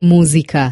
música.